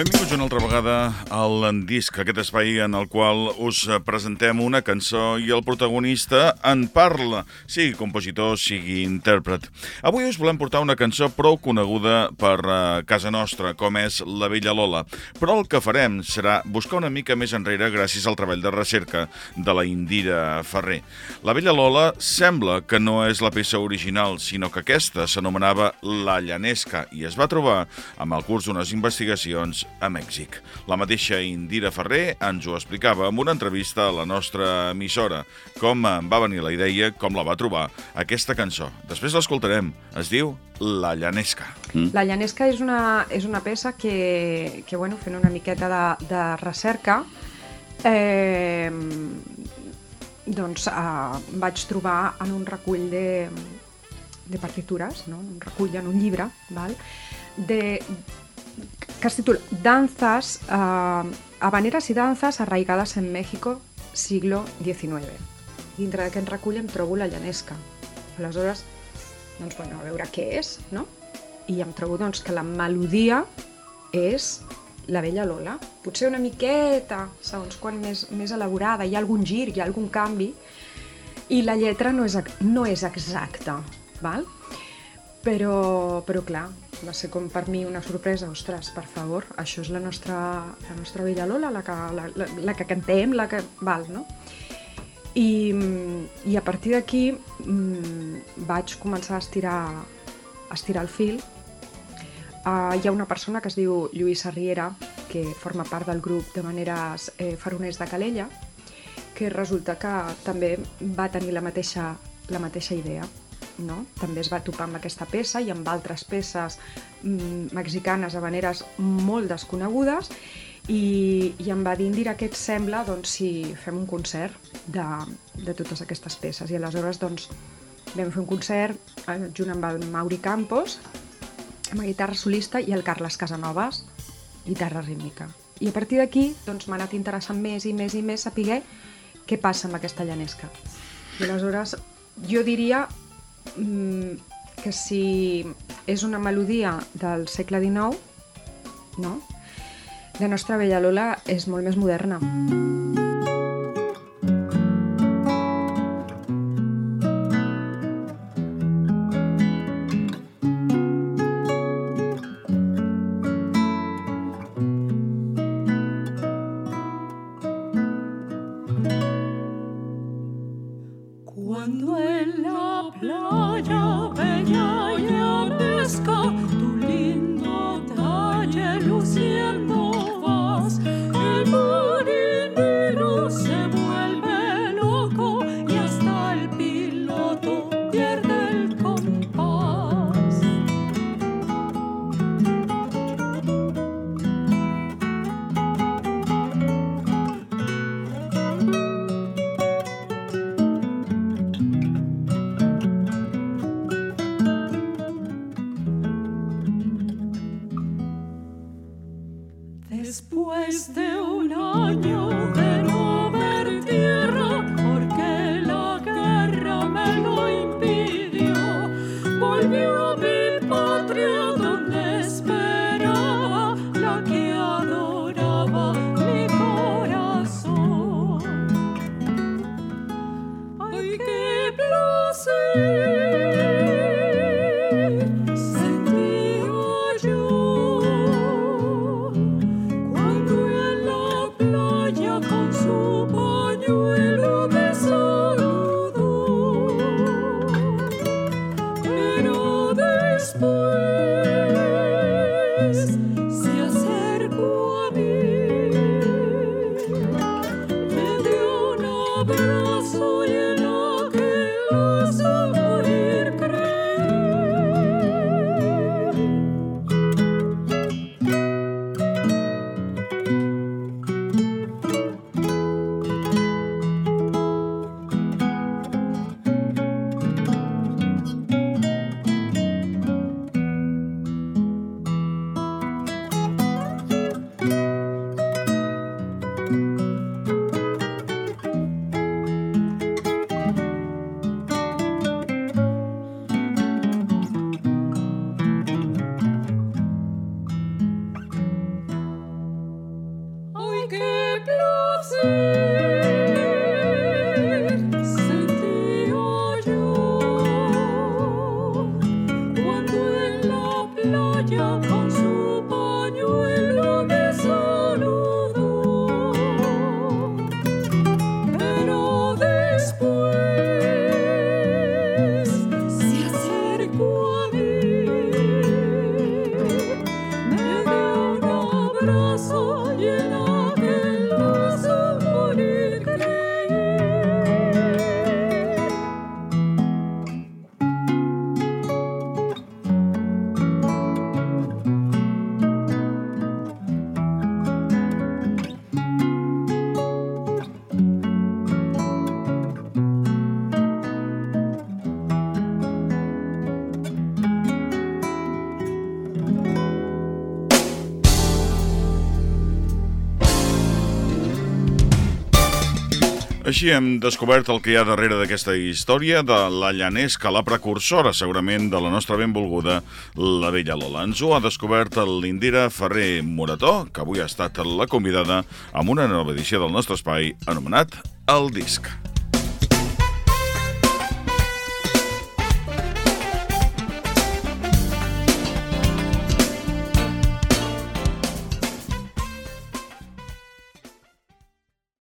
Benvinguts una altra vegada al Disc, aquest espai en el qual us presentem una cançó i el protagonista en parla, sigui compositor, sigui intèrpret. Avui us volem portar una cançó prou coneguda per uh, casa nostra, com és La Vella Lola, però el que farem serà buscar una mica més enrere gràcies al treball de recerca de la Indira Ferrer. La Vella Lola sembla que no és la peça original, sinó que aquesta s'anomenava La Llanesca i es va trobar amb el curs d'unes investigacions a Mèxic. La mateixa Indira Ferrer ens ho explicava en una entrevista a la nostra emissora, com va venir la idea, com la va trobar aquesta cançó. Després l'escoltarem. Es diu La Llanesca. Mm. La Llanesca és una, és una peça que, que bueno, fent una miqueta de, de recerca, eh, doncs eh, vaig trobar en un recull de, de partitures, no? un recull en un llibre, val? de que es titula Danzas, uh, habaneras y danzas arraigadas en México, siglo XIX. Dintre d'aquest recull em trobo la llanesca. Aleshores, doncs, bueno, a veure què és, no? I em trobo doncs, que la melodia és la vella Lola. Potser una miqueta, segons quan més, més elaborada, hi ha algun gir, hi ha algun canvi, i la lletra no és, no és exacta, val? Però, però clar, va ser com per mi una sorpresa, ostres, per favor, això és la nostra, la nostra Vella Lola, la que, la, la, la que cantem, la que... Val, no? I, i a partir d'aquí mmm, vaig començar a estirar, a estirar el fil. Uh, hi ha una persona que es diu Lluïsa Riera, que forma part del grup de maneres eh, faroners de Calella, que resulta que també va tenir la mateixa, la mateixa idea no? també es va topar amb aquesta peça i amb altres peces mm, mexicanes habaneres molt desconegudes i, i em va dir Indira què et sembla? Doncs, si fem un concert de, de totes aquestes peces. I aleshores doncs, vam fer un concert eh, junt amb el Mauri Campos amb guitarra solista i el Carles Casanovas guitarra rítmica. I a partir d'aquí doncs, m'ha anat interessant més i més i més saber què passa amb aquesta llanesca. I aleshores jo diria que si és una melodia del segle XIX, no? La nostra Bella Lola és molt més moderna. Mm. blow. Después de un año de no ver tierra, porque la guerra me lo impidió, volvió a mi patria donde esperaba la que adoraba mi corazón. Ay, qué placer. You know. Així hem descobert el que hi ha darrere d'aquesta història de la llanesca, la precursora segurament de la nostra benvolguda la vella Lola. Ens ho ha descobert l'Indira Ferrer Morató, que avui ha estat la convidada amb una nova edició del nostre espai anomenat El Disc.